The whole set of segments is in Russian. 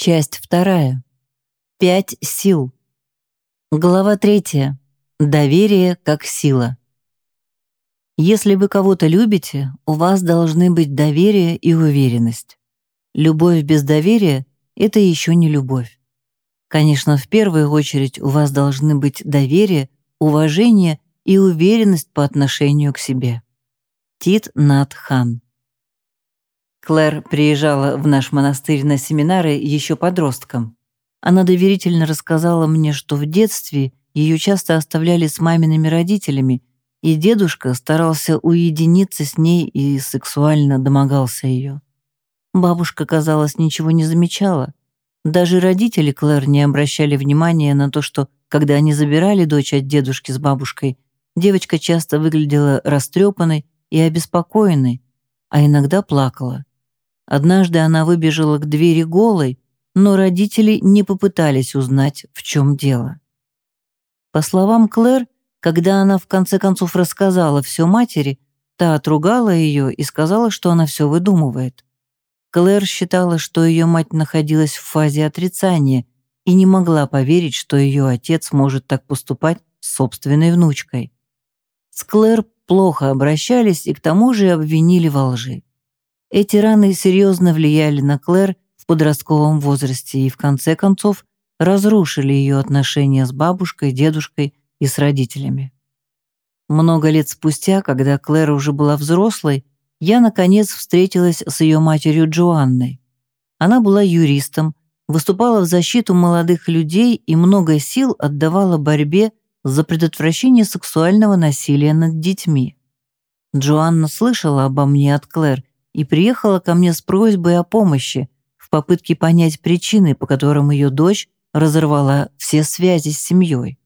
Часть вторая. Пять сил. Глава третья. Доверие как сила. Если вы кого-то любите, у вас должны быть доверие и уверенность. Любовь без доверия — это еще не любовь. Конечно, в первую очередь у вас должны быть доверие, уважение и уверенность по отношению к себе. Тит Нат Хан Клэр приезжала в наш монастырь на семинары еще подростком. Она доверительно рассказала мне, что в детстве ее часто оставляли с мамиными родителями, и дедушка старался уединиться с ней и сексуально домогался ее. Бабушка, казалось, ничего не замечала. Даже родители Клэр не обращали внимания на то, что, когда они забирали дочь от дедушки с бабушкой, девочка часто выглядела растрепанной и обеспокоенной, а иногда плакала. Однажды она выбежала к двери голой, но родители не попытались узнать, в чем дело. По словам Клэр, когда она в конце концов рассказала все матери, та отругала ее и сказала, что она все выдумывает. Клэр считала, что ее мать находилась в фазе отрицания и не могла поверить, что ее отец может так поступать с собственной внучкой. С Клэр плохо обращались и к тому же обвинили во лжи. Эти раны серьезно влияли на Клэр в подростковом возрасте и, в конце концов, разрушили ее отношения с бабушкой, дедушкой и с родителями. Много лет спустя, когда Клэр уже была взрослой, я, наконец, встретилась с ее матерью Джоанной. Она была юристом, выступала в защиту молодых людей и много сил отдавала борьбе за предотвращение сексуального насилия над детьми. Джоанна слышала обо мне от Клэр и приехала ко мне с просьбой о помощи в попытке понять причины, по которым ее дочь разорвала все связи с семьей.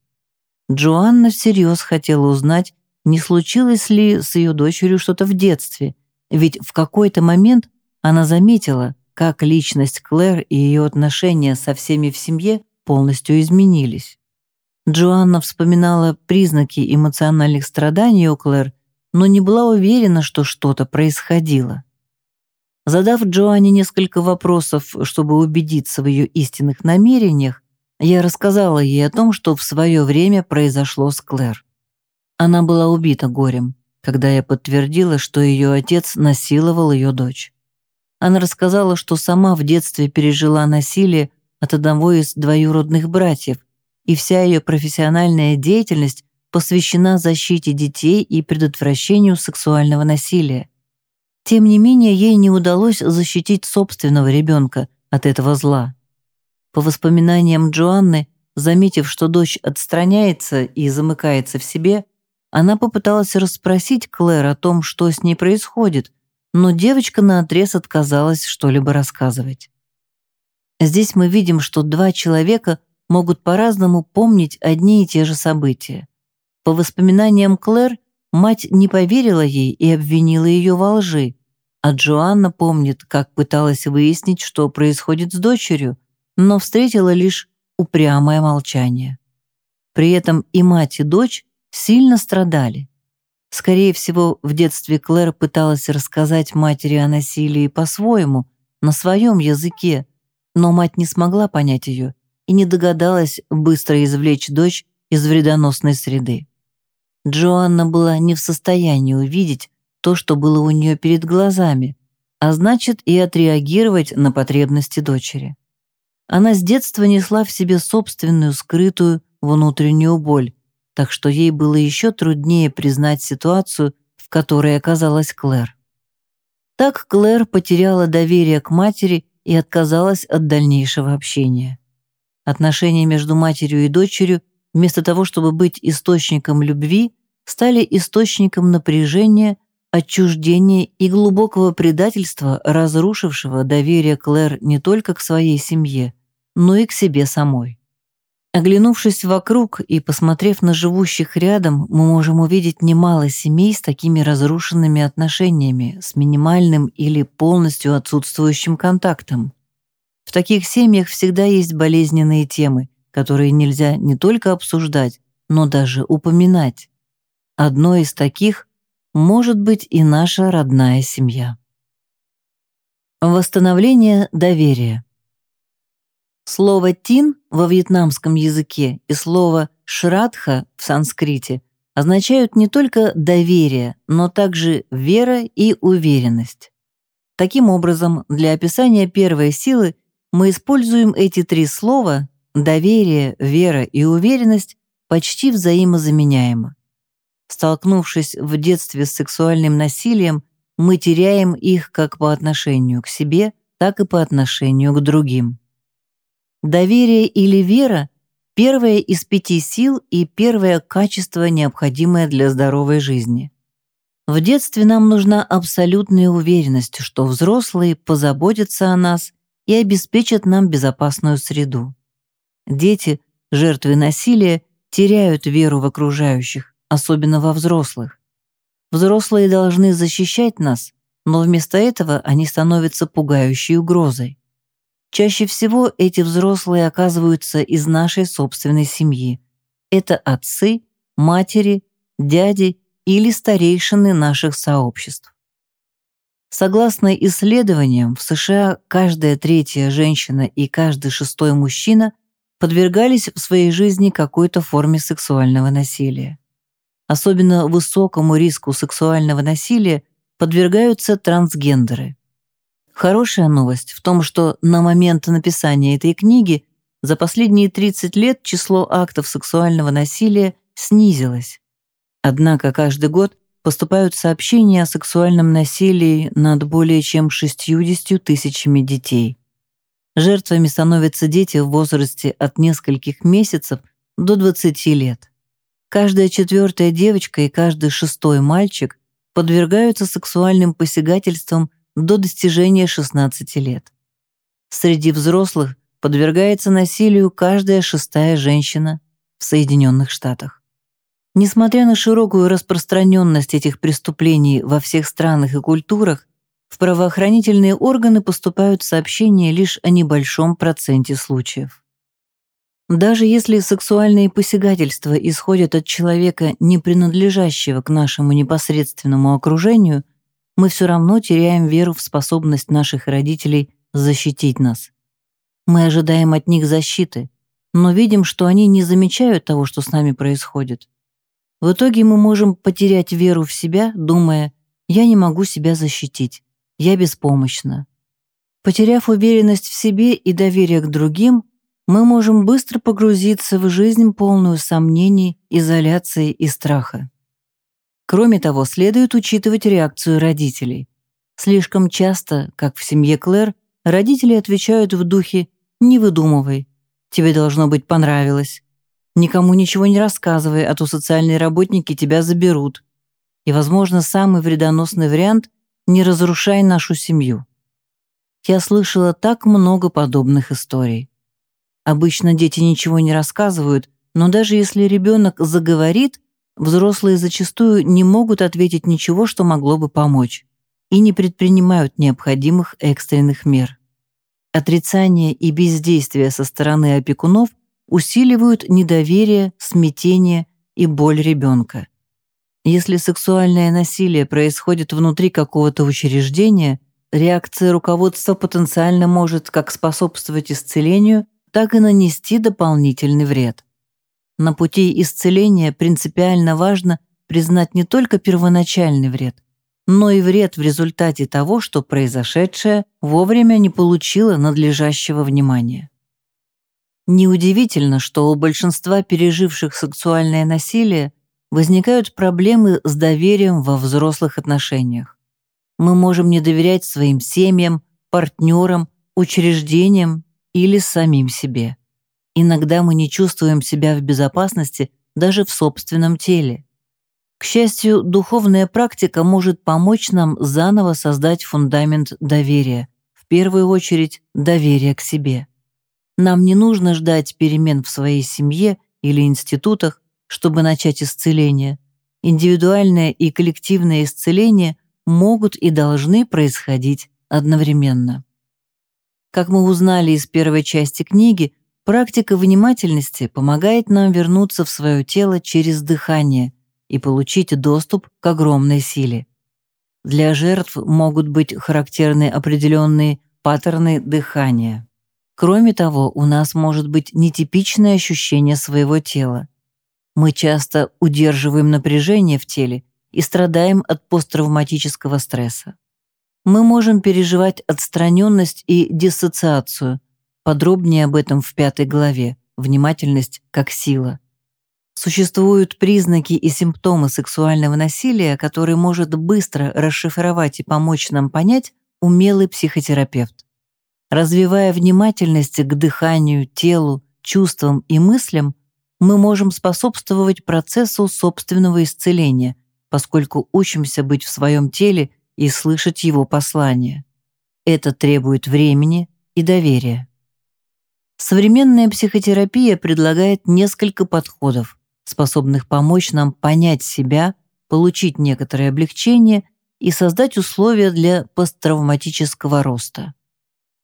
Джоанна всерьез хотела узнать, не случилось ли с ее дочерью что-то в детстве, ведь в какой-то момент она заметила, как личность Клэр и ее отношения со всеми в семье полностью изменились. Джоанна вспоминала признаки эмоциональных страданий у Клэр, но не была уверена, что что-то происходило. Задав Джоанне несколько вопросов, чтобы убедиться в ее истинных намерениях, я рассказала ей о том, что в свое время произошло с Клэр. Она была убита горем, когда я подтвердила, что ее отец насиловал ее дочь. Она рассказала, что сама в детстве пережила насилие от одного из двоюродных братьев, и вся ее профессиональная деятельность посвящена защите детей и предотвращению сексуального насилия. Тем не менее, ей не удалось защитить собственного ребенка от этого зла. По воспоминаниям Джоанны, заметив, что дочь отстраняется и замыкается в себе, она попыталась расспросить Клэр о том, что с ней происходит, но девочка наотрез отказалась что-либо рассказывать. Здесь мы видим, что два человека могут по-разному помнить одни и те же события. По воспоминаниям Клэр, Мать не поверила ей и обвинила ее во лжи, а Джоанна помнит, как пыталась выяснить, что происходит с дочерью, но встретила лишь упрямое молчание. При этом и мать, и дочь сильно страдали. Скорее всего, в детстве Клэр пыталась рассказать матери о насилии по-своему, на своем языке, но мать не смогла понять ее и не догадалась быстро извлечь дочь из вредоносной среды. Джоанна была не в состоянии увидеть то, что было у нее перед глазами, а значит и отреагировать на потребности дочери. Она с детства несла в себе собственную скрытую внутреннюю боль, так что ей было еще труднее признать ситуацию, в которой оказалась Клэр. Так Клэр потеряла доверие к матери и отказалась от дальнейшего общения. Отношения между матерью и дочерью вместо того, чтобы быть источником любви, стали источником напряжения, отчуждения и глубокого предательства, разрушившего доверие Клэр не только к своей семье, но и к себе самой. Оглянувшись вокруг и посмотрев на живущих рядом, мы можем увидеть немало семей с такими разрушенными отношениями, с минимальным или полностью отсутствующим контактом. В таких семьях всегда есть болезненные темы, которые нельзя не только обсуждать, но даже упоминать. Одной из таких может быть и наша родная семья. Восстановление доверия. Слово «тин» во вьетнамском языке и слово «шрадха» в санскрите означают не только доверие, но также вера и уверенность. Таким образом, для описания первой силы мы используем эти три слова «доверие», «вера» и «уверенность» почти взаимозаменяемо. Столкнувшись в детстве с сексуальным насилием, мы теряем их как по отношению к себе, так и по отношению к другим. Доверие или вера – первое из пяти сил и первое качество, необходимое для здоровой жизни. В детстве нам нужна абсолютная уверенность, что взрослые позаботятся о нас и обеспечат нам безопасную среду. Дети, жертвы насилия, теряют веру в окружающих, особенно во взрослых. Взрослые должны защищать нас, но вместо этого они становятся пугающей угрозой. Чаще всего эти взрослые оказываются из нашей собственной семьи. Это отцы, матери, дяди или старейшины наших сообществ. Согласно исследованиям, в США каждая третья женщина и каждый шестой мужчина подвергались в своей жизни какой-то форме сексуального насилия. Особенно высокому риску сексуального насилия подвергаются трансгендеры. Хорошая новость в том, что на момент написания этой книги за последние 30 лет число актов сексуального насилия снизилось. Однако каждый год поступают сообщения о сексуальном насилии над более чем 60 тысячами детей. Жертвами становятся дети в возрасте от нескольких месяцев до 20 лет. Каждая четвертая девочка и каждый шестой мальчик подвергаются сексуальным посягательствам до достижения 16 лет. Среди взрослых подвергается насилию каждая шестая женщина в Соединенных Штатах. Несмотря на широкую распространенность этих преступлений во всех странах и культурах, в правоохранительные органы поступают сообщения лишь о небольшом проценте случаев. Даже если сексуальные посягательства исходят от человека, не принадлежащего к нашему непосредственному окружению, мы все равно теряем веру в способность наших родителей защитить нас. Мы ожидаем от них защиты, но видим, что они не замечают того, что с нами происходит. В итоге мы можем потерять веру в себя, думая «я не могу себя защитить, я беспомощна». Потеряв уверенность в себе и доверие к другим, мы можем быстро погрузиться в жизнь, полную сомнений, изоляции и страха. Кроме того, следует учитывать реакцию родителей. Слишком часто, как в семье Клэр, родители отвечают в духе «не выдумывай», «тебе должно быть понравилось», «никому ничего не рассказывай, а то социальные работники тебя заберут». И, возможно, самый вредоносный вариант «не разрушай нашу семью». Я слышала так много подобных историй. Обычно дети ничего не рассказывают, но даже если ребенок заговорит, взрослые зачастую не могут ответить ничего, что могло бы помочь, и не предпринимают необходимых экстренных мер. Отрицание и бездействие со стороны опекунов усиливают недоверие, смятение и боль ребенка. Если сексуальное насилие происходит внутри какого-то учреждения, реакция руководства потенциально может как способствовать исцелению, так и нанести дополнительный вред. На пути исцеления принципиально важно признать не только первоначальный вред, но и вред в результате того, что произошедшее вовремя не получило надлежащего внимания. Неудивительно, что у большинства переживших сексуальное насилие возникают проблемы с доверием во взрослых отношениях. Мы можем не доверять своим семьям, партнерам, учреждениям или самим себе. Иногда мы не чувствуем себя в безопасности даже в собственном теле. К счастью, духовная практика может помочь нам заново создать фундамент доверия, в первую очередь доверия к себе. Нам не нужно ждать перемен в своей семье или институтах, чтобы начать исцеление. Индивидуальное и коллективное исцеление могут и должны происходить одновременно. Как мы узнали из первой части книги, практика внимательности помогает нам вернуться в свое тело через дыхание и получить доступ к огромной силе. Для жертв могут быть характерны определенные паттерны дыхания. Кроме того, у нас может быть нетипичное ощущение своего тела. Мы часто удерживаем напряжение в теле и страдаем от посттравматического стресса. Мы можем переживать отстраненность и диссоциацию. Подробнее об этом в пятой главе «Внимательность как сила». Существуют признаки и симптомы сексуального насилия, которые может быстро расшифровать и помочь нам понять умелый психотерапевт. Развивая внимательность к дыханию, телу, чувствам и мыслям, мы можем способствовать процессу собственного исцеления, поскольку учимся быть в своем теле и слышать его послание. Это требует времени и доверия. Современная психотерапия предлагает несколько подходов, способных помочь нам понять себя, получить некоторое облегчение и создать условия для посттравматического роста.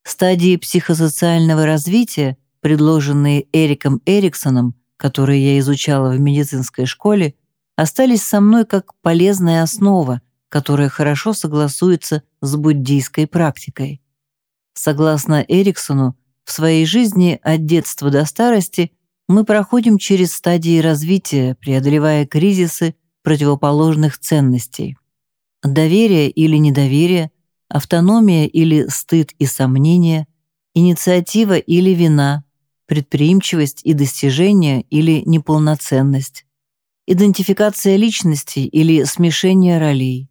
Стадии психосоциального развития, предложенные Эриком Эриксоном, которые я изучала в медицинской школе, остались со мной как полезная основа, которая хорошо согласуется с буддийской практикой. Согласно Эриксону, в своей жизни от детства до старости мы проходим через стадии развития, преодолевая кризисы противоположных ценностей. Доверие или недоверие, автономия или стыд и сомнение, инициатива или вина, предприимчивость и достижение или неполноценность, идентификация личности или смешение ролей,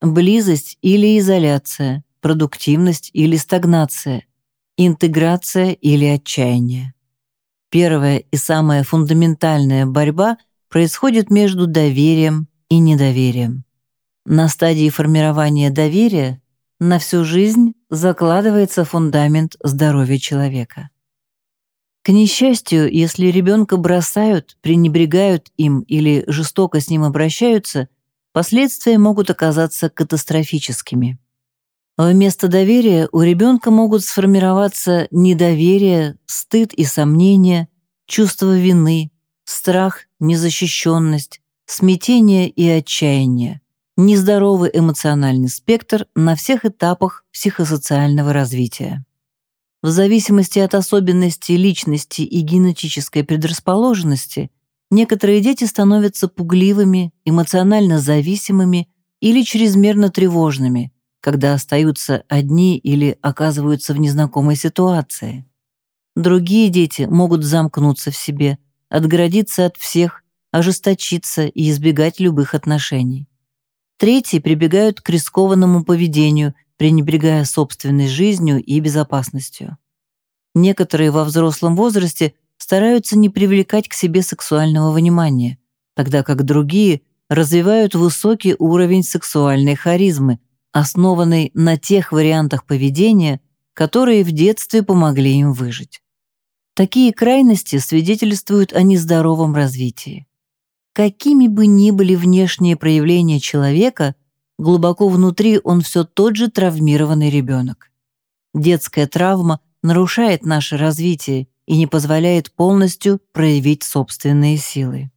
близость или изоляция, продуктивность или стагнация, интеграция или отчаяние. Первая и самая фундаментальная борьба происходит между доверием и недоверием. На стадии формирования доверия на всю жизнь закладывается фундамент здоровья человека. К несчастью, если ребенка бросают, пренебрегают им или жестоко с ним обращаются, последствия могут оказаться катастрофическими. Вместо доверия у ребенка могут сформироваться недоверие, стыд и сомнения, чувство вины, страх, незащищенность, смятение и отчаяние, нездоровый эмоциональный спектр на всех этапах психосоциального развития. В зависимости от особенностей личности и генетической предрасположенности, некоторые дети становятся пугливыми, эмоционально зависимыми или чрезмерно тревожными – когда остаются одни или оказываются в незнакомой ситуации. Другие дети могут замкнуться в себе, отгородиться от всех, ожесточиться и избегать любых отношений. Третьи прибегают к рискованному поведению, пренебрегая собственной жизнью и безопасностью. Некоторые во взрослом возрасте стараются не привлекать к себе сексуального внимания, тогда как другие развивают высокий уровень сексуальной харизмы, основанный на тех вариантах поведения, которые в детстве помогли им выжить. Такие крайности свидетельствуют о нездоровом развитии. Какими бы ни были внешние проявления человека, глубоко внутри он все тот же травмированный ребенок. Детская травма нарушает наше развитие и не позволяет полностью проявить собственные силы.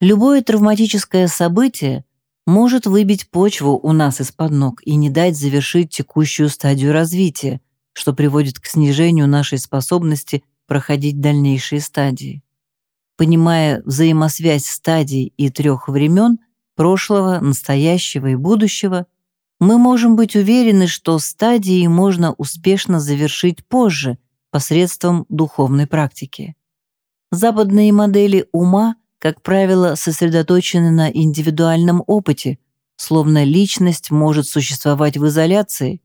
Любое травматическое событие может выбить почву у нас из-под ног и не дать завершить текущую стадию развития, что приводит к снижению нашей способности проходить дальнейшие стадии. Понимая взаимосвязь стадий и трех времен, прошлого, настоящего и будущего, мы можем быть уверены, что стадии можно успешно завершить позже посредством духовной практики. Западные модели ума как правило, сосредоточены на индивидуальном опыте, словно личность может существовать в изоляции.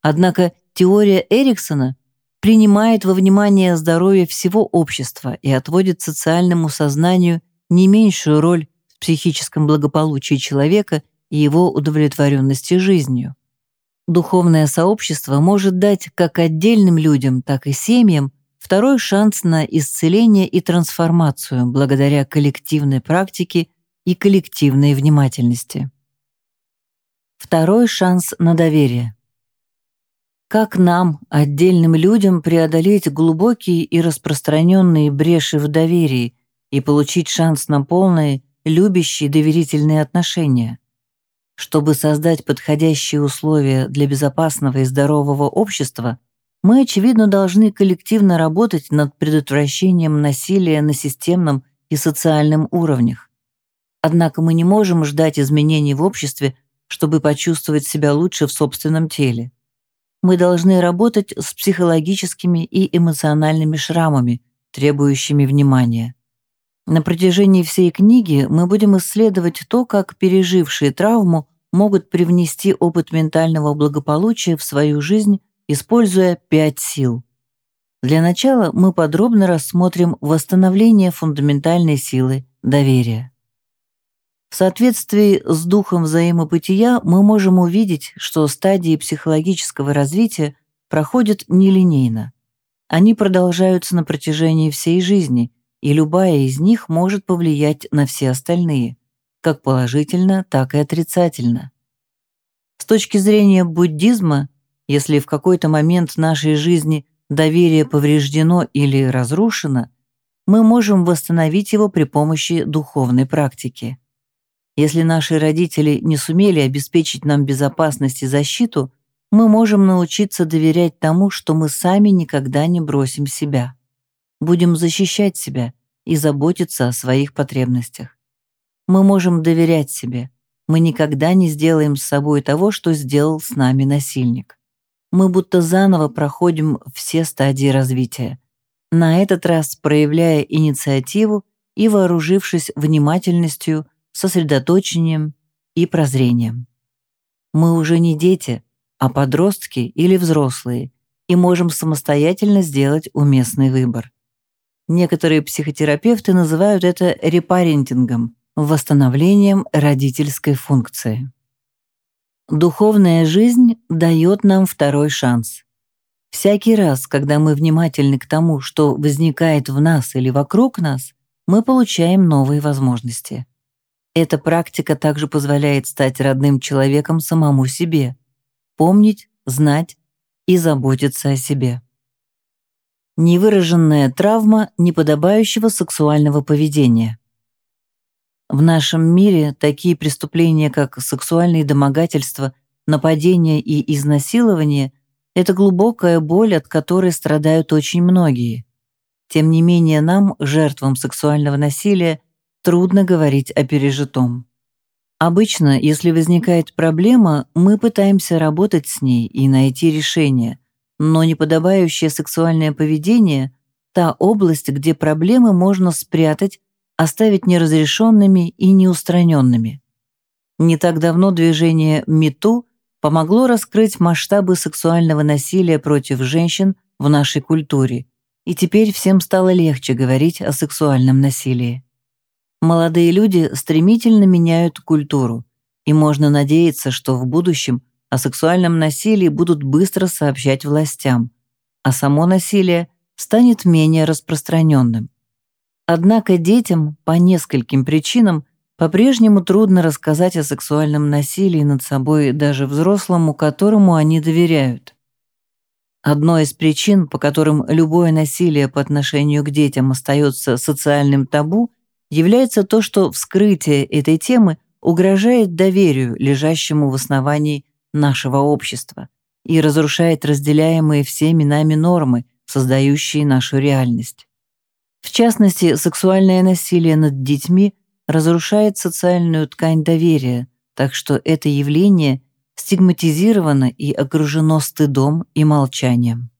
Однако теория Эриксона принимает во внимание здоровье всего общества и отводит социальному сознанию не меньшую роль психическом благополучии человека и его удовлетворенности жизнью. Духовное сообщество может дать как отдельным людям, так и семьям Второй шанс на исцеление и трансформацию благодаря коллективной практике и коллективной внимательности. Второй шанс на доверие. Как нам, отдельным людям, преодолеть глубокие и распространенные бреши в доверии и получить шанс на полные, любящие доверительные отношения? Чтобы создать подходящие условия для безопасного и здорового общества – мы, очевидно, должны коллективно работать над предотвращением насилия на системном и социальном уровнях. Однако мы не можем ждать изменений в обществе, чтобы почувствовать себя лучше в собственном теле. Мы должны работать с психологическими и эмоциональными шрамами, требующими внимания. На протяжении всей книги мы будем исследовать то, как пережившие травму могут привнести опыт ментального благополучия в свою жизнь, используя пять сил. Для начала мы подробно рассмотрим восстановление фундаментальной силы доверия. В соответствии с духом взаимобытия мы можем увидеть, что стадии психологического развития проходят нелинейно. Они продолжаются на протяжении всей жизни, и любая из них может повлиять на все остальные, как положительно, так и отрицательно. С точки зрения буддизма, если в какой-то момент нашей жизни доверие повреждено или разрушено, мы можем восстановить его при помощи духовной практики. Если наши родители не сумели обеспечить нам безопасность и защиту, мы можем научиться доверять тому, что мы сами никогда не бросим себя. Будем защищать себя и заботиться о своих потребностях. Мы можем доверять себе. Мы никогда не сделаем с собой того, что сделал с нами насильник. Мы будто заново проходим все стадии развития. На этот раз проявляя инициативу и вооружившись внимательностью сосредоточением и прозрением. Мы уже не дети, а подростки или взрослые, и можем самостоятельно сделать уместный выбор. Некоторые психотерапевты называют это репарентингом, восстановлением родительской функции. Духовная жизнь дает нам второй шанс. Всякий раз, когда мы внимательны к тому, что возникает в нас или вокруг нас, мы получаем новые возможности. Эта практика также позволяет стать родным человеком самому себе, помнить, знать и заботиться о себе. Невыраженная травма неподобающего сексуального поведения. В нашем мире такие преступления, как сексуальные домогательства, нападения и изнасилование – это глубокая боль, от которой страдают очень многие. Тем не менее, нам, жертвам сексуального насилия, трудно говорить о пережитом. Обычно, если возникает проблема, мы пытаемся работать с ней и найти решение, но неподобающее сексуальное поведение – та область, где проблемы можно спрятать, оставить неразрешенными и неустраненными. Не так давно движение МИТУ помогло раскрыть масштабы сексуального насилия против женщин в нашей культуре, и теперь всем стало легче говорить о сексуальном насилии. Молодые люди стремительно меняют культуру, и можно надеяться, что в будущем о сексуальном насилии будут быстро сообщать властям, а само насилие станет менее распространенным. Однако детям по нескольким причинам по-прежнему трудно рассказать о сексуальном насилии над собой даже взрослому, которому они доверяют. Одной из причин, по которым любое насилие по отношению к детям остается социальным табу, является то, что вскрытие этой темы угрожает доверию, лежащему в основании нашего общества, и разрушает разделяемые всеми нами нормы, создающие нашу реальность. В частности, сексуальное насилие над детьми разрушает социальную ткань доверия, так что это явление стигматизировано и окружено стыдом и молчанием.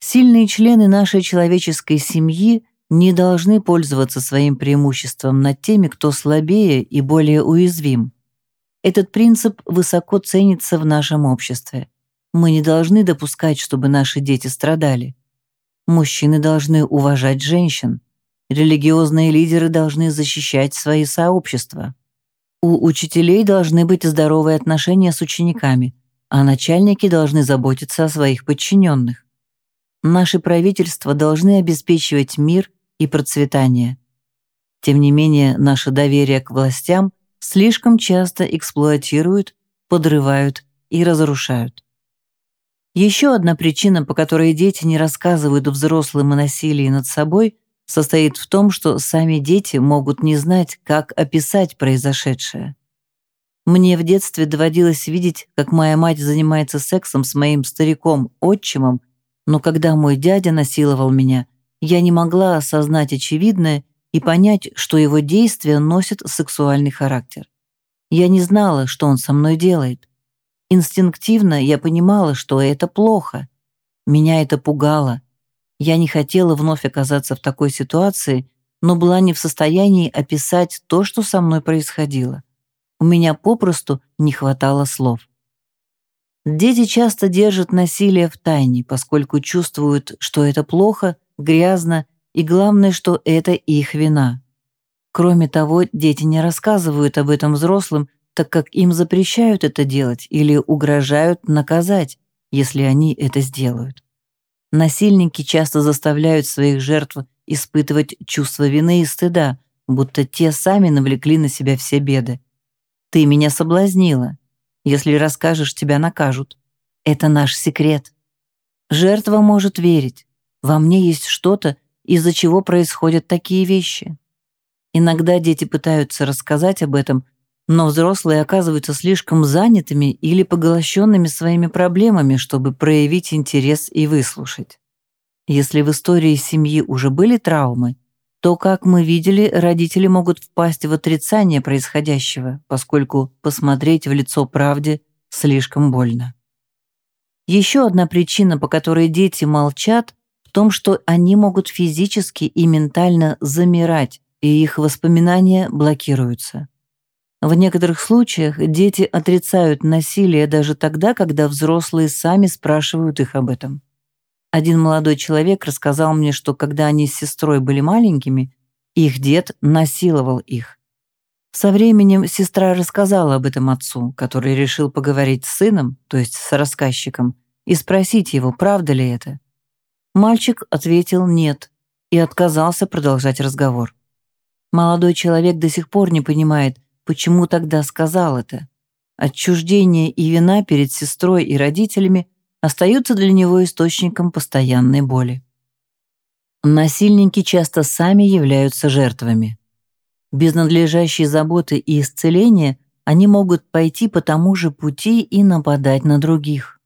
Сильные члены нашей человеческой семьи не должны пользоваться своим преимуществом над теми, кто слабее и более уязвим. Этот принцип высоко ценится в нашем обществе. Мы не должны допускать, чтобы наши дети страдали. Мужчины должны уважать женщин. Религиозные лидеры должны защищать свои сообщества. У учителей должны быть здоровые отношения с учениками, а начальники должны заботиться о своих подчиненных. Наши правительства должны обеспечивать мир и процветания. Тем не менее, наше доверие к властям слишком часто эксплуатируют, подрывают и разрушают. Еще одна причина, по которой дети не рассказывают взрослым о насилии над собой, состоит в том, что сами дети могут не знать, как описать произошедшее. Мне в детстве доводилось видеть, как моя мать занимается сексом с моим стариком-отчимом но когда мой дядя насиловал меня, я не могла осознать очевидное и понять, что его действия носят сексуальный характер. Я не знала, что он со мной делает. Инстинктивно я понимала, что это плохо. Меня это пугало. Я не хотела вновь оказаться в такой ситуации, но была не в состоянии описать то, что со мной происходило. У меня попросту не хватало слов. Дети часто держат насилие в тайне, поскольку чувствуют, что это плохо, грязно и главное, что это их вина. Кроме того, дети не рассказывают об этом взрослым, так как им запрещают это делать или угрожают наказать, если они это сделают. Насильники часто заставляют своих жертв испытывать чувство вины и стыда, будто те сами навлекли на себя все беды. «Ты меня соблазнила. Если расскажешь, тебя накажут. Это наш секрет». Жертва может верить. Во мне есть что-то, из-за чего происходят такие вещи. Иногда дети пытаются рассказать об этом, но взрослые оказываются слишком занятыми или поглощенными своими проблемами, чтобы проявить интерес и выслушать. Если в истории семьи уже были травмы, то, как мы видели, родители могут впасть в отрицание происходящего, поскольку посмотреть в лицо правде слишком больно. Еще одна причина, по которой дети молчат, в том, что они могут физически и ментально замирать, и их воспоминания блокируются. В некоторых случаях дети отрицают насилие даже тогда, когда взрослые сами спрашивают их об этом. Один молодой человек рассказал мне, что когда они с сестрой были маленькими, их дед насиловал их. Со временем сестра рассказала об этом отцу, который решил поговорить с сыном, то есть с рассказчиком, и спросить его, правда ли это. Мальчик ответил «нет» и отказался продолжать разговор. Молодой человек до сих пор не понимает, почему тогда сказал это. Отчуждение и вина перед сестрой и родителями остаются для него источником постоянной боли. Насильники часто сами являются жертвами. Без надлежащей заботы и исцеления они могут пойти по тому же пути и нападать на других.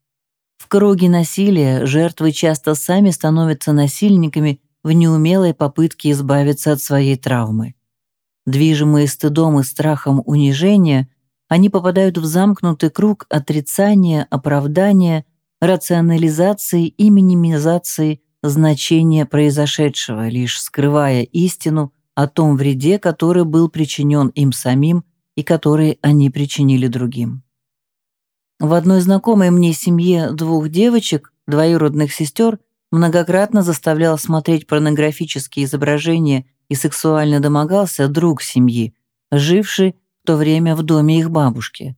В круге насилия жертвы часто сами становятся насильниками в неумелой попытке избавиться от своей травмы. Движимые стыдом и страхом унижения, они попадают в замкнутый круг отрицания, оправдания, рационализации и минимизации значения произошедшего, лишь скрывая истину о том вреде, который был причинен им самим и который они причинили другим. В одной знакомой мне семье двух девочек, двоюродных сестер, многократно заставлял смотреть порнографические изображения и сексуально домогался друг семьи, живший в то время в доме их бабушки.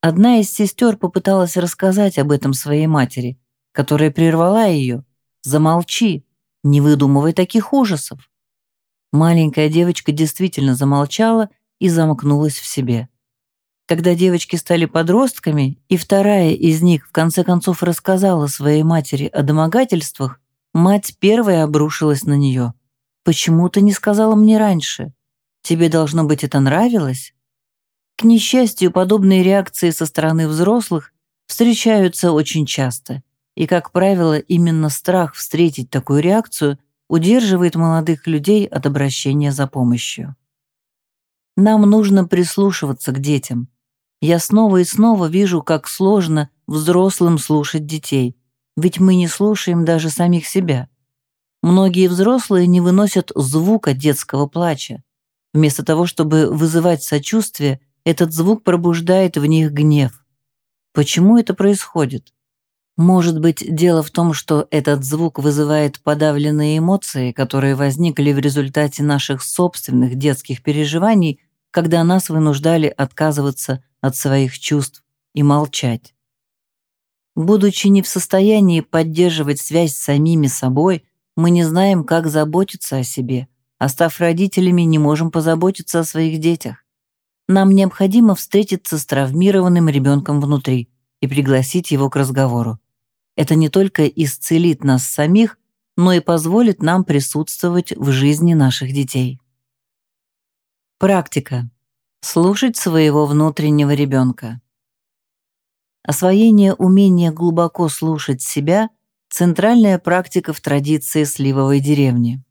Одна из сестер попыталась рассказать об этом своей матери, которая прервала ее. «Замолчи, не выдумывай таких ужасов». Маленькая девочка действительно замолчала и замкнулась в себе. Когда девочки стали подростками, и вторая из них в конце концов рассказала своей матери о домогательствах, мать первая обрушилась на нее. «Почему ты не сказала мне раньше? Тебе, должно быть, это нравилось?» К несчастью, подобные реакции со стороны взрослых встречаются очень часто, и, как правило, именно страх встретить такую реакцию удерживает молодых людей от обращения за помощью. Нам нужно прислушиваться к детям, я снова и снова вижу, как сложно взрослым слушать детей, ведь мы не слушаем даже самих себя. Многие взрослые не выносят звука детского плача. Вместо того, чтобы вызывать сочувствие, этот звук пробуждает в них гнев. Почему это происходит? Может быть, дело в том, что этот звук вызывает подавленные эмоции, которые возникли в результате наших собственных детских переживаний, когда нас вынуждали отказываться от своих чувств и молчать. Будучи не в состоянии поддерживать связь с самими собой, мы не знаем, как заботиться о себе, а став родителями, не можем позаботиться о своих детях. Нам необходимо встретиться с травмированным ребенком внутри и пригласить его к разговору. Это не только исцелит нас самих, но и позволит нам присутствовать в жизни наших детей. Практика. Слушать своего внутреннего ребенка. Освоение умения глубоко слушать себя центральная практика в традиции сливовой деревни.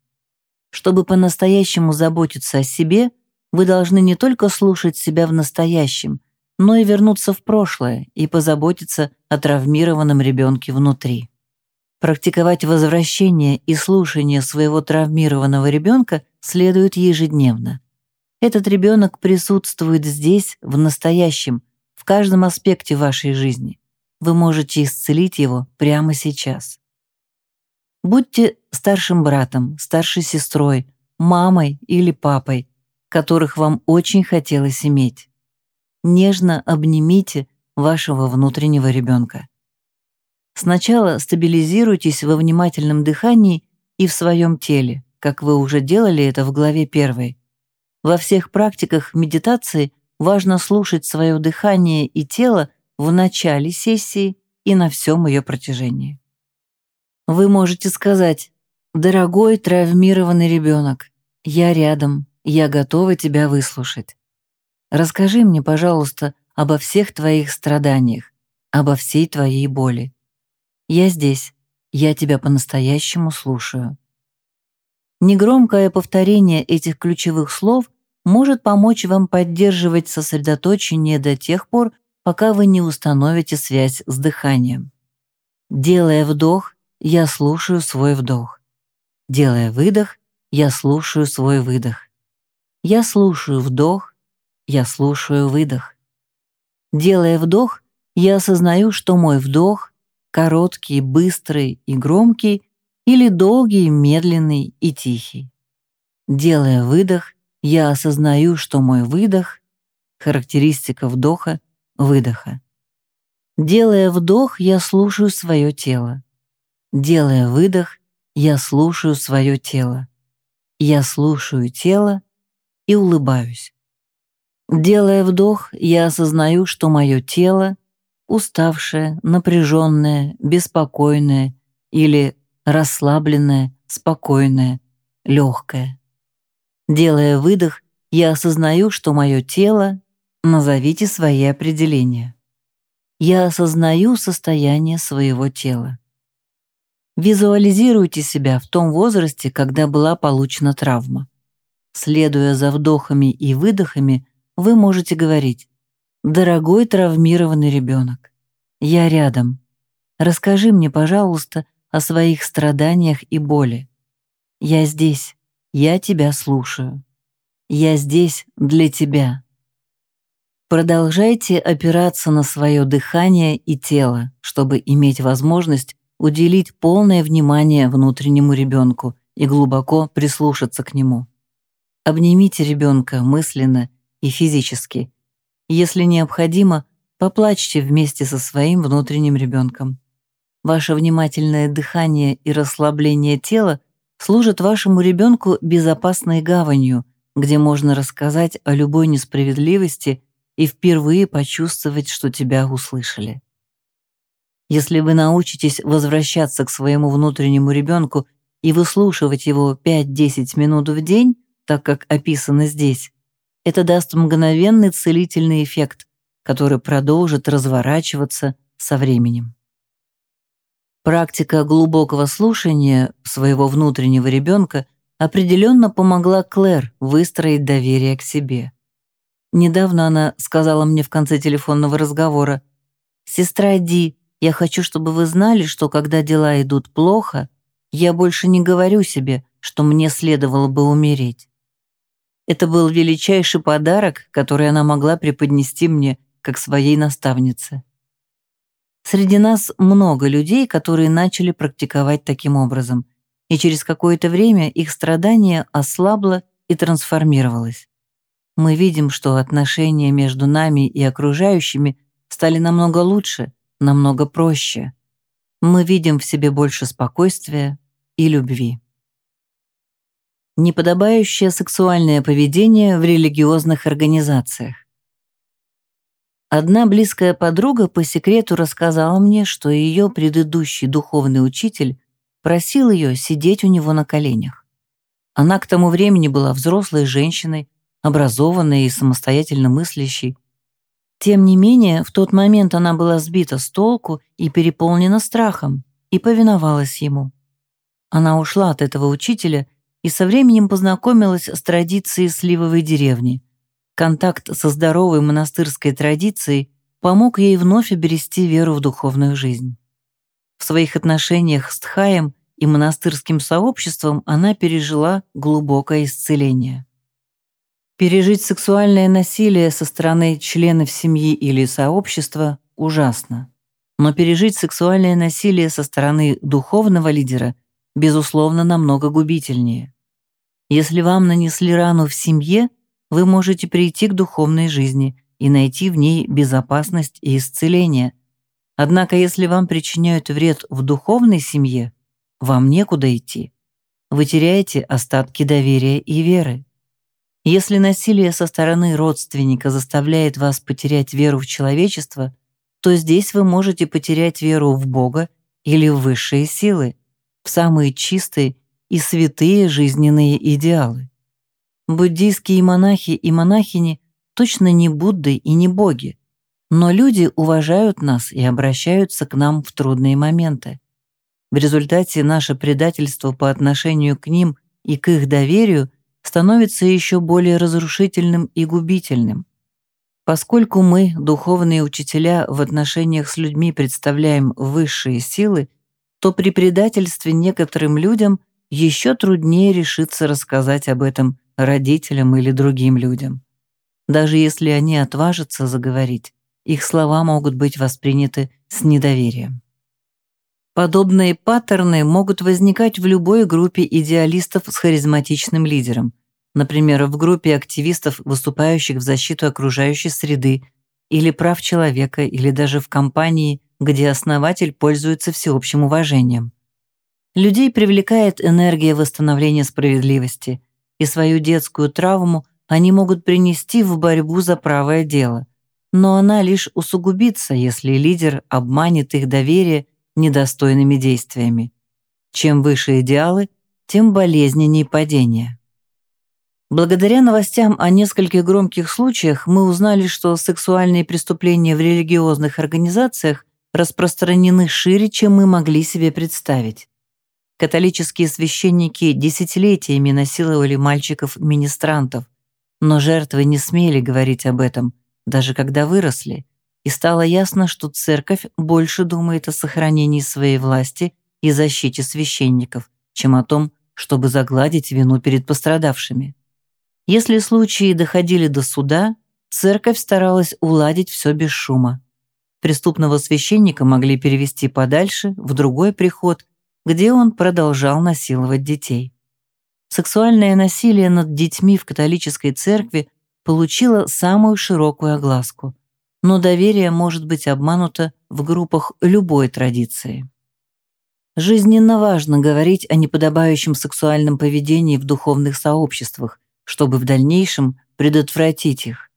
Чтобы по-настоящему заботиться о себе, вы должны не только слушать себя в настоящем, но и вернуться в прошлое и позаботиться о травмированном ребенке внутри. Практиковать возвращение и слушание своего травмированного ребенка следует ежедневно. Этот ребенок присутствует здесь, в настоящем, в каждом аспекте вашей жизни. Вы можете исцелить его прямо сейчас. Будьте старшим братом, старшей сестрой, мамой или папой, которых вам очень хотелось иметь. Нежно обнимите вашего внутреннего ребенка. Сначала стабилизируйтесь во внимательном дыхании и в своем теле, как вы уже делали это в главе первой. Во всех практиках медитации важно слушать свое дыхание и тело в начале сессии и на всем ее протяжении. Вы можете сказать «Дорогой травмированный ребенок, я рядом, я готова тебя выслушать. Расскажи мне, пожалуйста, обо всех твоих страданиях, обо всей твоей боли. Я здесь, я тебя по-настоящему слушаю». Негромкое повторение этих ключевых слов может помочь вам поддерживать сосредоточение до тех пор, пока вы не установите связь с дыханием. Делая вдох, я слушаю свой вдох. Делая выдох, я слушаю свой выдох. Я слушаю вдох, я слушаю выдох. Делая вдох, я осознаю, что мой вдох короткий, быстрый и громкий или долгий, медленный и тихий. Делая выдох, я осознаю, что мой выдох — характеристика вдоха, выдоха. Делая вдох, я слушаю свое тело. Делая выдох, я слушаю свое тело. Я слушаю тело и улыбаюсь. Делая вдох, я осознаю, что мое тело уставшее, напряженное, беспокойное или расслабленное, спокойное, легкое. Делая выдох, я осознаю, что мое тело, назовите свои определения. Я осознаю состояние своего тела. Визуализируйте себя в том возрасте, когда была получена травма. Следуя за вдохами и выдохами, вы можете говорить «Дорогой травмированный ребенок, я рядом. Расскажи мне, пожалуйста, о своих страданиях и боли. Я здесь, я тебя слушаю. Я здесь для тебя». Продолжайте опираться на свое дыхание и тело, чтобы иметь возможность уделить полное внимание внутреннему ребенку и глубоко прислушаться к нему. Обнимите ребенка мысленно и физически. Если необходимо, поплачьте вместе со своим внутренним ребенком. Ваше внимательное дыхание и расслабление тела служат вашему ребенку безопасной гаванью, где можно рассказать о любой несправедливости и впервые почувствовать, что тебя услышали. Если вы научитесь возвращаться к своему внутреннему ребенку и выслушивать его 5-10 минут в день, так как описано здесь, это даст мгновенный целительный эффект, который продолжит разворачиваться со временем. Практика глубокого слушания своего внутреннего ребенка определенно помогла Клэр выстроить доверие к себе. Недавно она сказала мне в конце телефонного разговора, «Сестра Ди, я хочу, чтобы вы знали, что когда дела идут плохо, я больше не говорю себе, что мне следовало бы умереть. Это был величайший подарок, который она могла преподнести мне, как своей наставнице. Среди нас много людей, которые начали практиковать таким образом, и через какое-то время их страдание ослабло и трансформировалось. Мы видим, что отношения между нами и окружающими стали намного лучше, намного проще. Мы видим в себе больше спокойствия и любви. Неподобающее сексуальное поведение в религиозных организациях. Одна близкая подруга по секрету рассказала мне, что ее предыдущий духовный учитель просил ее сидеть у него на коленях. Она к тому времени была взрослой женщиной, образованной и самостоятельно мыслящей, тем не менее, в тот момент она была сбита с толку и переполнена страхом, и повиновалась ему. Она ушла от этого учителя и со временем познакомилась с традицией сливовой деревни. Контакт со здоровой монастырской традицией помог ей вновь обрести веру в духовную жизнь. В своих отношениях с Тхаем и монастырским сообществом она пережила глубокое исцеление. Пережить сексуальное насилие со стороны членов семьи или сообщества ужасно. Но пережить сексуальное насилие со стороны духовного лидера, безусловно, намного губительнее. Если вам нанесли рану в семье, вы можете прийти к духовной жизни и найти в ней безопасность и исцеление. Однако, если вам причиняют вред в духовной семье, вам некуда идти. Вы теряете остатки доверия и веры. Если насилие со стороны родственника заставляет вас потерять веру в человечество, то здесь вы можете потерять веру в Бога или в высшие силы, в самые чистые и святые жизненные идеалы. Буддийские монахи и монахини точно не Будды и не боги, но люди уважают нас и обращаются к нам в трудные моменты. В результате наше предательство по отношению к ним и к их доверию становится еще более разрушительным и губительным. Поскольку мы, духовные учителя, в отношениях с людьми представляем высшие силы, то при предательстве некоторым людям еще труднее решиться рассказать об этом родителям или другим людям. Даже если они отважатся заговорить, их слова могут быть восприняты с недоверием. Подобные паттерны могут возникать в любой группе идеалистов с харизматичным лидером, например, в группе активистов, выступающих в защиту окружающей среды или прав человека, или даже в компании, где основатель пользуется всеобщим уважением. Людей привлекает энергия восстановления справедливости, и свою детскую травму они могут принести в борьбу за правое дело, но она лишь усугубится, если лидер обманет их доверие недостойными действиями. Чем выше идеалы, тем болезненнее падение. Благодаря новостям о нескольких громких случаях мы узнали, что сексуальные преступления в религиозных организациях распространены шире, чем мы могли себе представить. Католические священники десятилетиями насиловали мальчиков-министрантов, но жертвы не смели говорить об этом, даже когда выросли, и стало ясно, что церковь больше думает о сохранении своей власти и защите священников, чем о том, чтобы загладить вину перед пострадавшими. Если случаи доходили до суда, церковь старалась уладить все без шума. Преступного священника могли перевести подальше, в другой приход, где он продолжал насиловать детей. Сексуальное насилие над детьми в католической церкви получило самую широкую огласку – но доверие может быть обмануто в группах любой традиции. Жизненно важно говорить о неподобающем сексуальном поведении в духовных сообществах, чтобы в дальнейшем предотвратить их.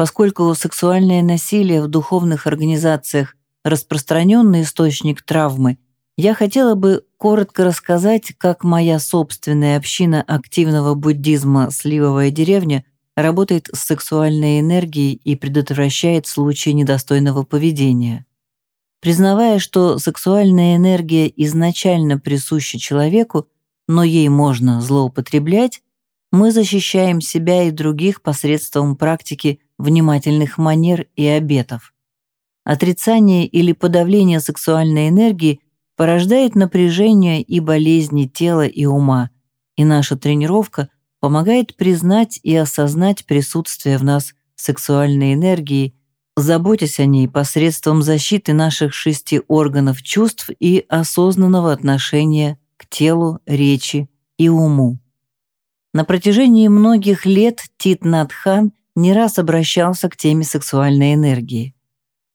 Поскольку сексуальное насилие в духовных организациях – распространенный источник травмы, я хотела бы коротко рассказать, как моя собственная община активного буддизма «Сливовая деревня» работает с сексуальной энергией и предотвращает случаи недостойного поведения. Признавая, что сексуальная энергия изначально присуща человеку, но ей можно злоупотреблять, мы защищаем себя и других посредством практики внимательных манер и обетов. Отрицание или подавление сексуальной энергии порождает напряжение и болезни тела и ума, и наша тренировка – помогает признать и осознать присутствие в нас сексуальной энергии, заботясь о ней посредством защиты наших шести органов чувств и осознанного отношения к телу, речи и уму. На протяжении многих лет Тит Надхан не раз обращался к теме сексуальной энергии.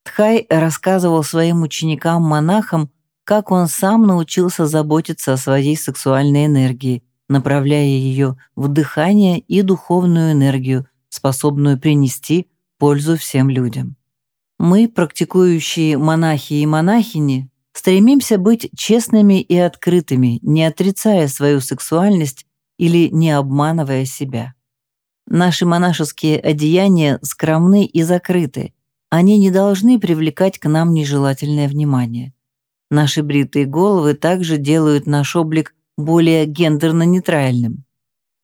Тхай рассказывал своим ученикам-монахам, как он сам научился заботиться о своей сексуальной энергии – направляя ее в дыхание и духовную энергию, способную принести пользу всем людям. Мы, практикующие монахи и монахини, стремимся быть честными и открытыми, не отрицая свою сексуальность или не обманывая себя. Наши монашеские одеяния скромны и закрыты, они не должны привлекать к нам нежелательное внимание. Наши бритые головы также делают наш облик более гендерно-нейтральным.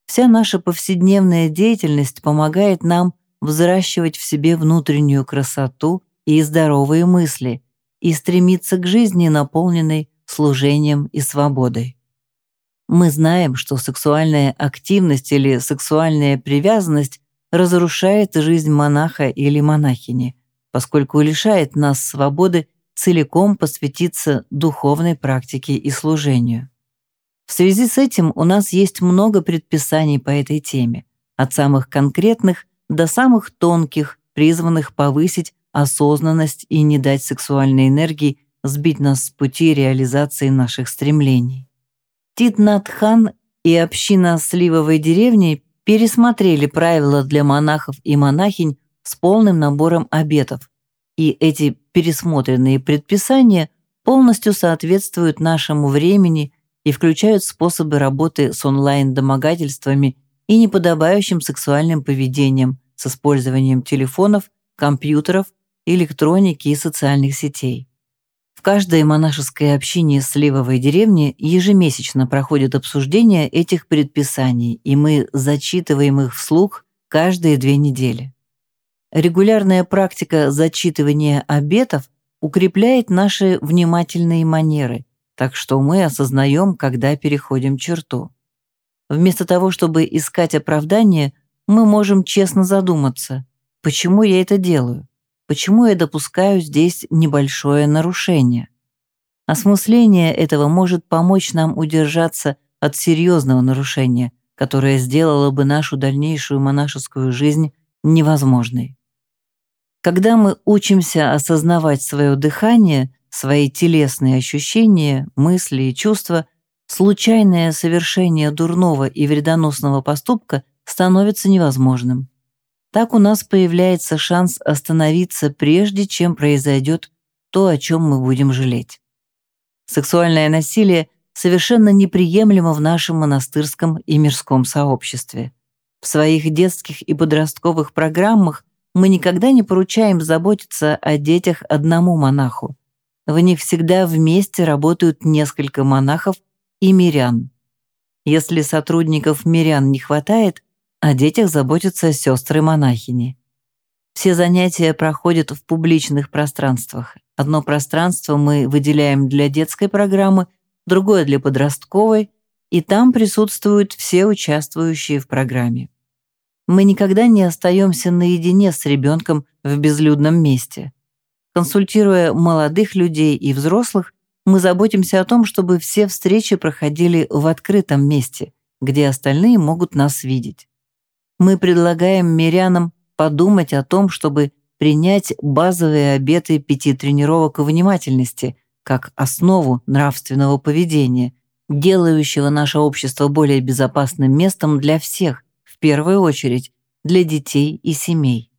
Вся наша повседневная деятельность помогает нам взращивать в себе внутреннюю красоту и здоровые мысли и стремиться к жизни, наполненной служением и свободой. Мы знаем, что сексуальная активность или сексуальная привязанность разрушает жизнь монаха или монахини, поскольку лишает нас свободы целиком посвятиться духовной практике и служению. В связи с этим у нас есть много предписаний по этой теме, от самых конкретных до самых тонких, призванных повысить осознанность и не дать сексуальной энергии сбить нас с пути реализации наших стремлений. Тит Натхан и община Сливовой деревни пересмотрели правила для монахов и монахинь с полным набором обетов, и эти пересмотренные предписания полностью соответствуют нашему времени и включают способы работы с онлайн-домогательствами и неподобающим сексуальным поведением с использованием телефонов, компьютеров, электроники и социальных сетей. В каждой монашеской общине Сливовой деревни ежемесячно проходят обсуждения этих предписаний, и мы зачитываем их вслух каждые две недели. Регулярная практика зачитывания обетов укрепляет наши внимательные манеры, так что мы осознаем, когда переходим черту. Вместо того, чтобы искать оправдание, мы можем честно задуматься, почему я это делаю почему я допускаю здесь небольшое нарушение. Осмысление этого может помочь нам удержаться от серьезного нарушения, которое сделало бы нашу дальнейшую монашескую жизнь невозможной. Когда мы учимся осознавать свое дыхание, свои телесные ощущения, мысли и чувства, случайное совершение дурного и вредоносного поступка становится невозможным. Так у нас появляется шанс остановиться прежде, чем произойдет то, о чем мы будем жалеть. Сексуальное насилие совершенно неприемлемо в нашем монастырском и мирском сообществе. В своих детских и подростковых программах мы никогда не поручаем заботиться о детях одному монаху. В них всегда вместе работают несколько монахов и мирян. Если сотрудников мирян не хватает, о детях заботятся сестры-монахини. Все занятия проходят в публичных пространствах. Одно пространство мы выделяем для детской программы, другое для подростковой, и там присутствуют все участвующие в программе. Мы никогда не остаемся наедине с ребенком в безлюдном месте. Консультируя молодых людей и взрослых, мы заботимся о том, чтобы все встречи проходили в открытом месте, где остальные могут нас видеть мы предлагаем мирянам подумать о том, чтобы принять базовые обеты пяти тренировок внимательности как основу нравственного поведения, делающего наше общество более безопасным местом для всех, в первую очередь для детей и семей.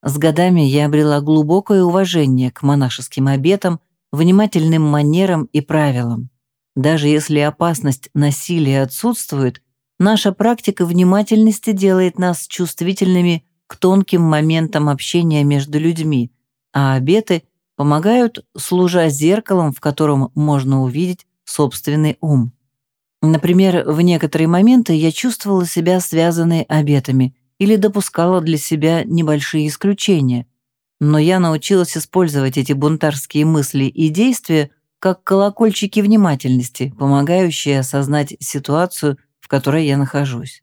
С годами я обрела глубокое уважение к монашеским обетам, внимательным манерам и правилам. Даже если опасность насилия отсутствует, Наша практика внимательности делает нас чувствительными к тонким моментам общения между людьми, а обеты помогают, служа зеркалом, в котором можно увидеть собственный ум. Например, в некоторые моменты я чувствовала себя связанной обетами или допускала для себя небольшие исключения, но я научилась использовать эти бунтарские мысли и действия как колокольчики внимательности, помогающие осознать ситуацию в которой я нахожусь.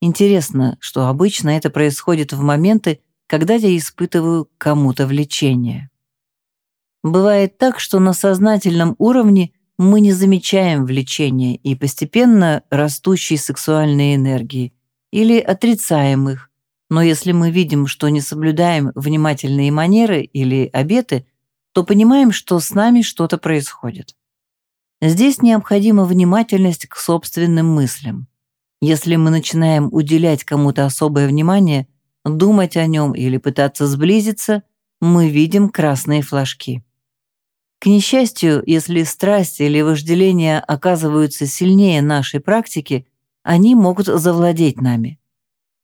Интересно, что обычно это происходит в моменты, когда я испытываю кому-то влечение. Бывает так, что на сознательном уровне мы не замечаем влечения и постепенно растущей сексуальной энергии или отрицаем их, но если мы видим, что не соблюдаем внимательные манеры или обеты, то понимаем, что с нами что-то происходит. Здесь необходима внимательность к собственным мыслям. Если мы начинаем уделять кому-то особое внимание, думать о нем или пытаться сблизиться, мы видим красные флажки. К несчастью, если страсть или вожделение оказываются сильнее нашей практики, они могут завладеть нами.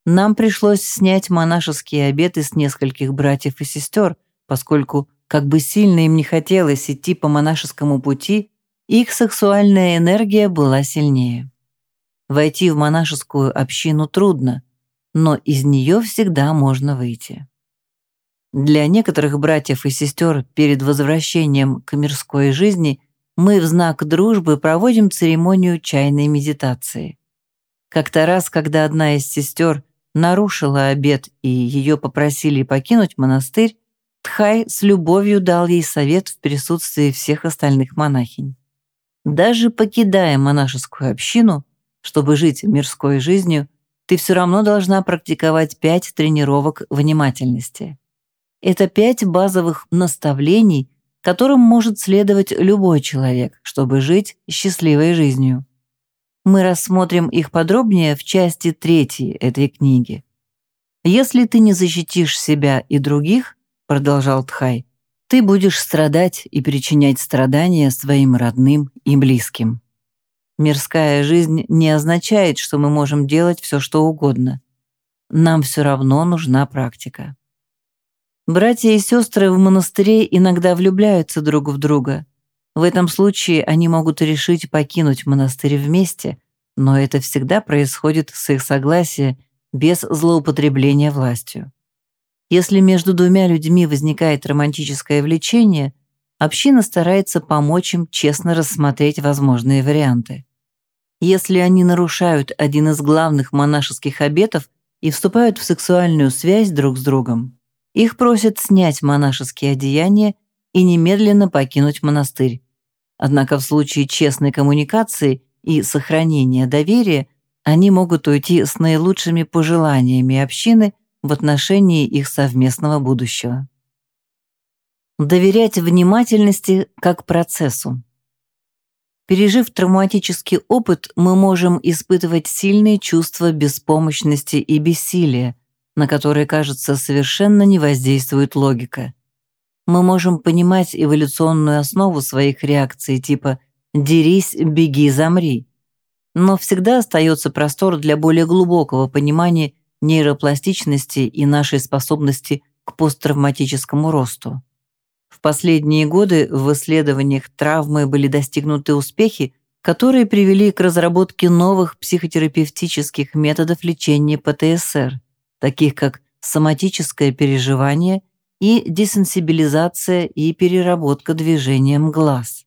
Нам пришлось снять монашеские обеты с нескольких братьев и сестер, поскольку как бы сильно им не хотелось идти по монашескому пути, их сексуальная энергия была сильнее. Войти в монашескую общину трудно, но из нее всегда можно выйти. Для некоторых братьев и сестер перед возвращением к мирской жизни мы в знак дружбы проводим церемонию чайной медитации. Как-то раз, когда одна из сестер нарушила обет и ее попросили покинуть монастырь, Тхай с любовью дал ей совет в присутствии всех остальных монахинь. Даже покидая монашескую общину, чтобы жить мирской жизнью, ты все равно должна практиковать пять тренировок внимательности. Это пять базовых наставлений, которым может следовать любой человек, чтобы жить счастливой жизнью. Мы рассмотрим их подробнее в части третьей этой книги. «Если ты не защитишь себя и других, — продолжал Тхай, — ты будешь страдать и причинять страдания своим родным и близким. Мирская жизнь не означает, что мы можем делать все, что угодно. Нам все равно нужна практика. Братья и сестры в монастыре иногда влюбляются друг в друга. В этом случае они могут решить покинуть монастырь вместе, но это всегда происходит с их согласия, без злоупотребления властью. Если между двумя людьми возникает романтическое влечение, община старается помочь им честно рассмотреть возможные варианты. Если они нарушают один из главных монашеских обетов и вступают в сексуальную связь друг с другом, их просят снять монашеские одеяния и немедленно покинуть монастырь. Однако в случае честной коммуникации и сохранения доверия они могут уйти с наилучшими пожеланиями общины в отношении их совместного будущего. Доверять внимательности как процессу. Пережив травматический опыт, мы можем испытывать сильные чувства беспомощности и бессилия, на которые, кажется, совершенно не воздействует логика. Мы можем понимать эволюционную основу своих реакций типа «дерись, беги, замри», но всегда остается простор для более глубокого понимания нейропластичности и нашей способности к посттравматическому росту. В последние годы в исследованиях травмы были достигнуты успехи, которые привели к разработке новых психотерапевтических методов лечения ПТСР, таких как соматическое переживание и десенсибилизация и переработка движением глаз.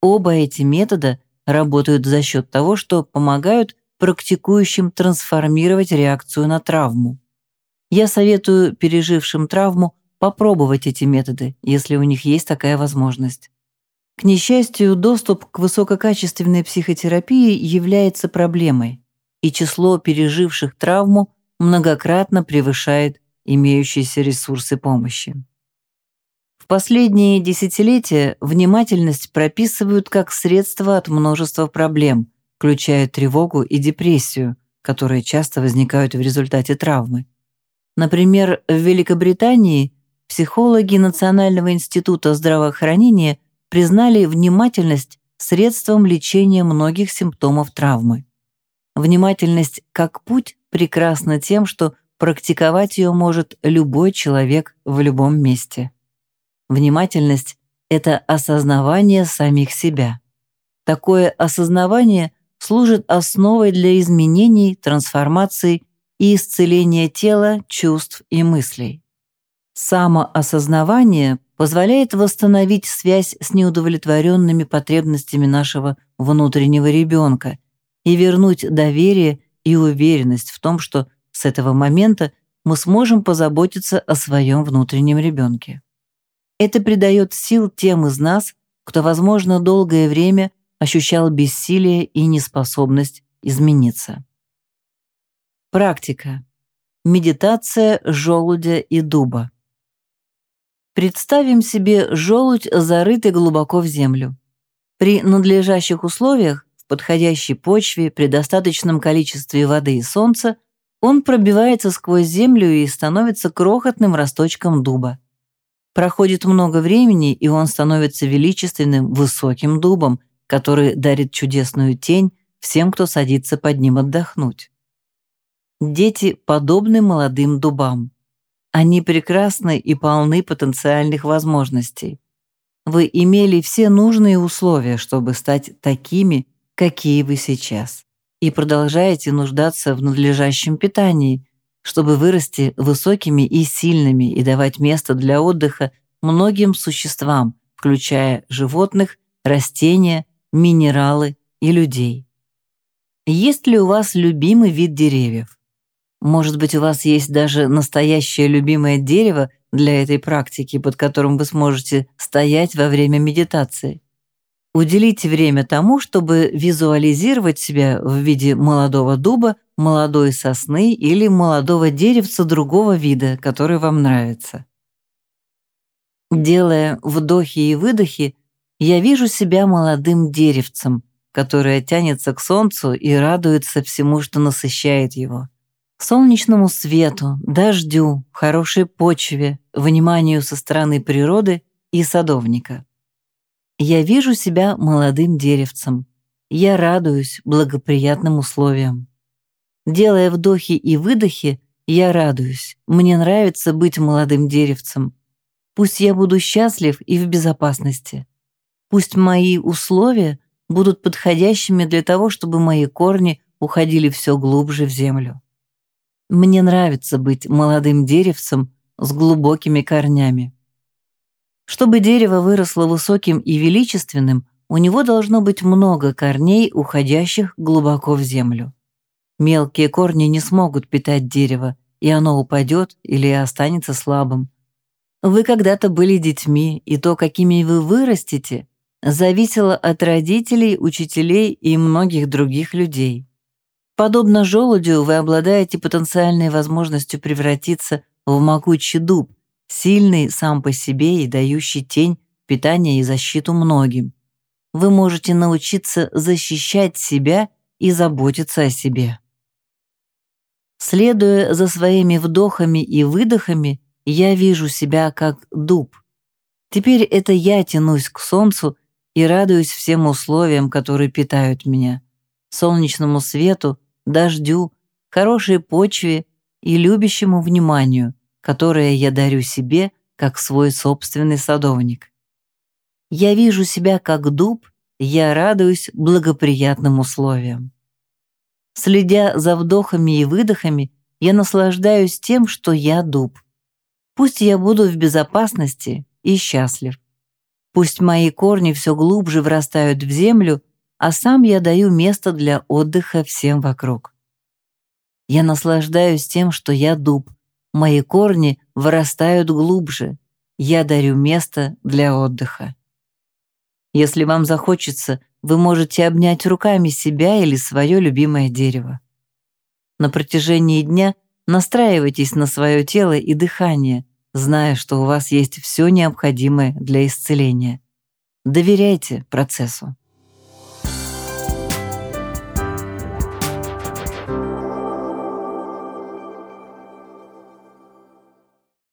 Оба эти метода работают за счет того, что помогают практикующим трансформировать реакцию на травму. Я советую пережившим травму попробовать эти методы, если у них есть такая возможность. К несчастью, доступ к высококачественной психотерапии является проблемой, и число переживших травму многократно превышает имеющиеся ресурсы помощи. В последние десятилетия внимательность прописывают как средство от множества проблем, включая тревогу и депрессию, которые часто возникают в результате травмы. Например, в Великобритании психологи Национального института здравоохранения признали внимательность средством лечения многих симптомов травмы. Внимательность как путь прекрасна тем, что практиковать ее может любой человек в любом месте. Внимательность — это осознавание самих себя. Такое осознавание служит основой для изменений, трансформации и исцеления тела, чувств и мыслей. Самоосознавание позволяет восстановить связь с неудовлетворенными потребностями нашего внутреннего ребенка и вернуть доверие и уверенность в том, что с этого момента мы сможем позаботиться о своем внутреннем ребенке. Это придает сил тем из нас, кто, возможно, долгое время ощущал бессилие и неспособность измениться. Практика. Медитация желудя и дуба. Представим себе желудь, зарытый глубоко в землю. При надлежащих условиях, в подходящей почве, при достаточном количестве воды и солнца, он пробивается сквозь землю и становится крохотным росточком дуба. Проходит много времени, и он становится величественным, высоким дубом, который дарит чудесную тень всем, кто садится под ним отдохнуть. Дети подобны молодым дубам. Они прекрасны и полны потенциальных возможностей. Вы имели все нужные условия, чтобы стать такими, какие вы сейчас, и продолжаете нуждаться в надлежащем питании, чтобы вырасти высокими и сильными и давать место для отдыха многим существам, включая животных, растения, минералы и людей. Есть ли у вас любимый вид деревьев? Может быть, у вас есть даже настоящее любимое дерево для этой практики, под которым вы сможете стоять во время медитации. Уделите время тому, чтобы визуализировать себя в виде молодого дуба, молодой сосны или молодого деревца другого вида, который вам нравится. Делая вдохи и выдохи, я вижу себя молодым деревцем, которое тянется к солнцу и радуется всему, что насыщает его. Солнечному свету, дождю, хорошей почве, вниманию со стороны природы и садовника. Я вижу себя молодым деревцем. Я радуюсь благоприятным условиям. Делая вдохи и выдохи, я радуюсь. Мне нравится быть молодым деревцем. Пусть я буду счастлив и в безопасности. Пусть мои условия будут подходящими для того, чтобы мои корни уходили все глубже в землю. Мне нравится быть молодым деревцем с глубокими корнями. Чтобы дерево выросло высоким и величественным, у него должно быть много корней, уходящих глубоко в землю. Мелкие корни не смогут питать дерево, и оно упадет или останется слабым. Вы когда-то были детьми, и то, какими вы вырастете, зависело от родителей, учителей и многих других людей. Подобно желудю, вы обладаете потенциальной возможностью превратиться в могучий дуб, сильный сам по себе и дающий тень, питание и защиту многим. Вы можете научиться защищать себя и заботиться о себе. Следуя за своими вдохами и выдохами, я вижу себя как дуб. Теперь это я тянусь к солнцу и радуюсь всем условиям, которые питают меня. Солнечному свету, дождю, хорошей почве и любящему вниманию, которое я дарю себе, как свой собственный садовник. Я вижу себя как дуб, я радуюсь благоприятным условиям. Следя за вдохами и выдохами, я наслаждаюсь тем, что я дуб. Пусть я буду в безопасности и счастлив. Пусть мои корни все глубже врастают в землю, а сам я даю место для отдыха всем вокруг. Я наслаждаюсь тем, что я дуб, Мои корни вырастают глубже. Я дарю место для отдыха. Если вам захочется, вы можете обнять руками себя или свое любимое дерево. На протяжении дня настраивайтесь на свое тело и дыхание, зная, что у вас есть все необходимое для исцеления. Доверяйте процессу.